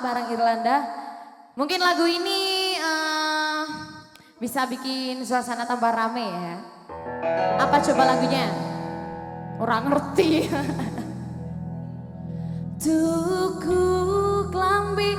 bareng Irlanda. Mungkin lagu ini uh, bisa bikin suasana tambah rame ya. Apa coba lagunya? Orang ngerti. Tuku klambi